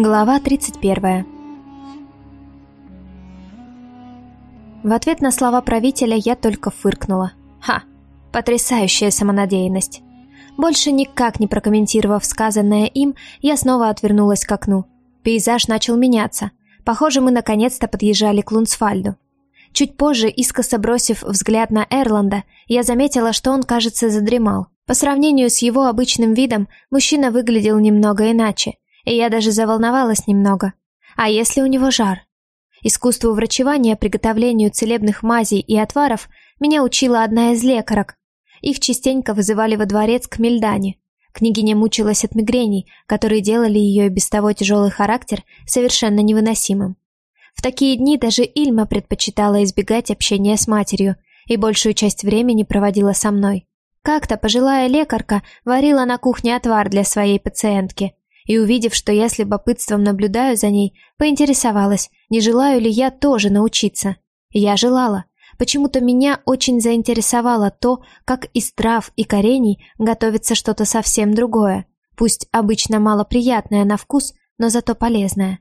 Глава 31 В ответ на слова правителя я только фыркнула. Ха, потрясающая самонадеянность. Больше никак не прокомментировав сказанное им, я снова отвернулась к окну. Пейзаж начал меняться. Похоже, мы наконец-то подъезжали к Лунсфальду. Чуть позже, искоса бросив взгляд на Эрланда, я заметила, что он, кажется, задремал. По сравнению с его обычным видом, мужчина выглядел немного иначе, и я даже заволновалась немного. А если у него жар? Искусству врачевания, приготовлению целебных мазей и отваров меня учила одна из лекарок. Их частенько вызывали во дворец к Мельдане. Княгиня мучилась от мигрений, которые делали ее без того тяжелый характер совершенно невыносимым. В такие дни даже Ильма предпочитала избегать общения с матерью и большую часть времени проводила со мной. Как-то пожилая лекарка варила на кухне отвар для своей пациентки, и увидев, что я с любопытством наблюдаю за ней, поинтересовалась, не желаю ли я тоже научиться. Я желала. Почему-то меня очень заинтересовало то, как из трав и корений готовится что-то совсем другое, пусть обычно малоприятное на вкус, но зато полезное.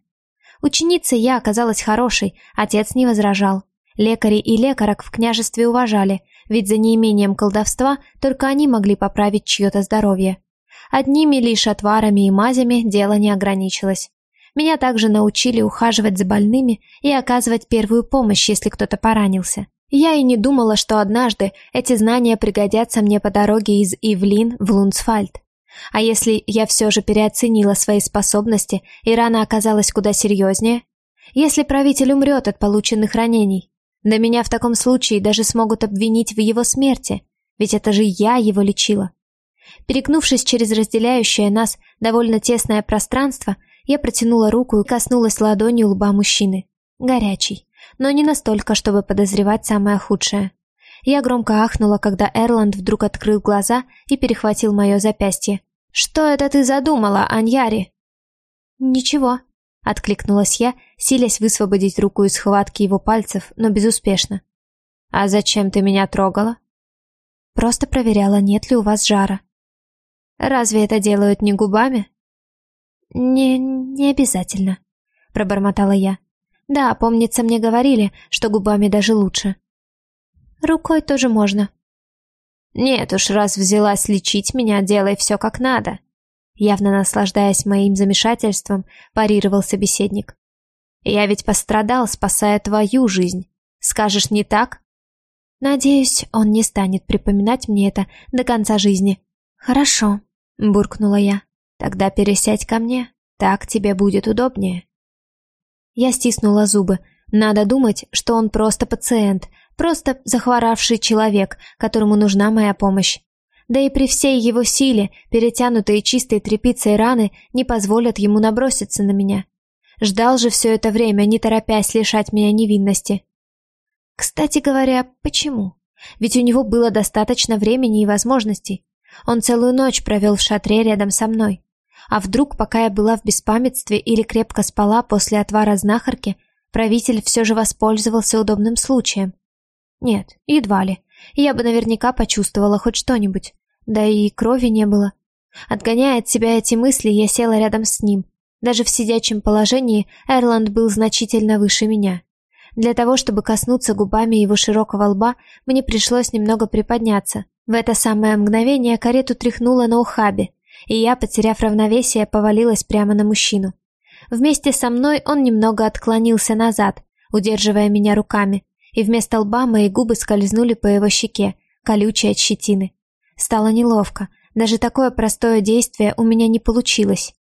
Ученицей я оказалась хорошей, отец не возражал. Лекари и лекарок в княжестве уважали, ведь за неимением колдовства только они могли поправить чье-то здоровье. Одними лишь отварами и мазями дело не ограничилось. Меня также научили ухаживать за больными и оказывать первую помощь, если кто-то поранился. Я и не думала, что однажды эти знания пригодятся мне по дороге из Ивлин в Лунсфальд. А если я все же переоценила свои способности, и рана оказалась куда серьезнее? Если правитель умрет от полученных ранений? Да меня в таком случае даже смогут обвинить в его смерти, ведь это же я его лечила. Перекнувшись через разделяющее нас довольно тесное пространство, я протянула руку и коснулась ладонью лба мужчины. Горячий, но не настолько, чтобы подозревать самое худшее. Я громко ахнула, когда Эрланд вдруг открыл глаза и перехватил мое запястье. «Что это ты задумала, Аньяри?» «Ничего», — откликнулась я, силясь высвободить руку из схватки его пальцев, но безуспешно. «А зачем ты меня трогала?» «Просто проверяла, нет ли у вас жара». «Разве это делают не губами?» «Не... не обязательно», — пробормотала я. «Да, помнится, мне говорили, что губами даже лучше». «Рукой тоже можно», «Нет уж, раз взялась лечить меня, делай все как надо», явно наслаждаясь моим замешательством, парировал собеседник. «Я ведь пострадал, спасая твою жизнь. Скажешь, не так?» «Надеюсь, он не станет припоминать мне это до конца жизни». «Хорошо», — буркнула я. «Тогда пересядь ко мне, так тебе будет удобнее». Я стиснула зубы. Надо думать, что он просто пациент, Просто захворавший человек, которому нужна моя помощь. Да и при всей его силе, перетянутые чистой тряпицей раны не позволят ему наброситься на меня. Ждал же все это время, не торопясь лишать меня невинности. Кстати говоря, почему? Ведь у него было достаточно времени и возможностей. Он целую ночь провел в шатре рядом со мной. А вдруг, пока я была в беспамятстве или крепко спала после отвара знахарки, правитель все же воспользовался удобным случаем. Нет, едва ли. Я бы наверняка почувствовала хоть что-нибудь. Да и крови не было. Отгоняя от себя эти мысли, я села рядом с ним. Даже в сидячем положении Эрланд был значительно выше меня. Для того, чтобы коснуться губами его широкого лба, мне пришлось немного приподняться. В это самое мгновение карету тряхнуло на ухабе, и я, потеряв равновесие, повалилась прямо на мужчину. Вместе со мной он немного отклонился назад, удерживая меня руками, и вместо лба мои губы скользнули по его щеке, колючей от щетины. Стало неловко, даже такое простое действие у меня не получилось.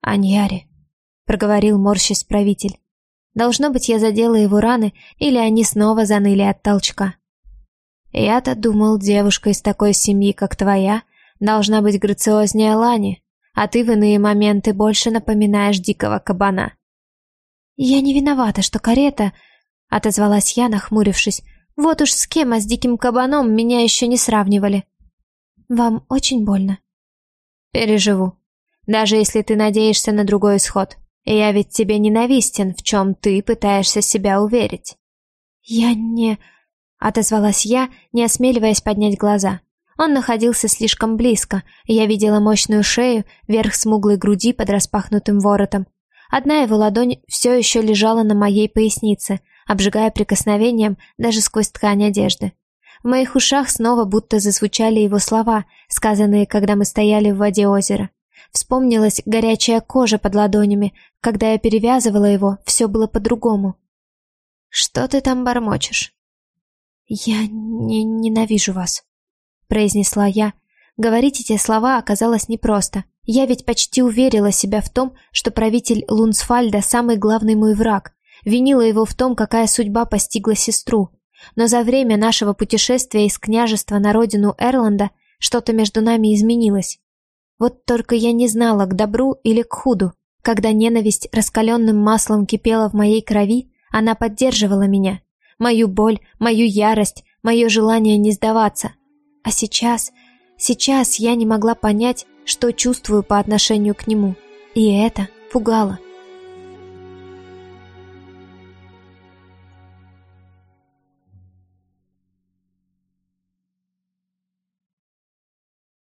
«Аньяри», — проговорил морщись правитель. Должно быть, я задела его раны, или они снова заныли от толчка. Я-то думал, девушка из такой семьи, как твоя, должна быть грациознее Лани, а ты в иные моменты больше напоминаешь дикого кабана. Я не виновата, что карета отозвалась я, нахмурившись. Вот уж с кем, а с диким кабаном меня еще не сравнивали. Вам очень больно. Переживу. Даже если ты надеешься на другой исход. Я ведь тебе ненавистен, в чем ты пытаешься себя уверить. Я не... Отозвалась я, не осмеливаясь поднять глаза. Он находился слишком близко, и я видела мощную шею, верх смуглой груди под распахнутым воротом. Одна его ладонь все еще лежала на моей пояснице, обжигая прикосновением даже сквозь ткань одежды. В моих ушах снова будто зазвучали его слова, сказанные, когда мы стояли в воде озера. Вспомнилась горячая кожа под ладонями. Когда я перевязывала его, все было по-другому. «Что ты там бормочешь?» «Я не ненавижу вас», — произнесла я. Говорить эти слова оказалось непросто. Я ведь почти уверила себя в том, что правитель Лунсфальда самый главный мой враг. Винила его в том, какая судьба постигла сестру. Но за время нашего путешествия из княжества на родину Эрланда что-то между нами изменилось. Вот только я не знала, к добру или к худу. Когда ненависть раскаленным маслом кипела в моей крови, она поддерживала меня. Мою боль, мою ярость, мое желание не сдаваться. А сейчас, сейчас я не могла понять, что чувствую по отношению к нему. И это пугало.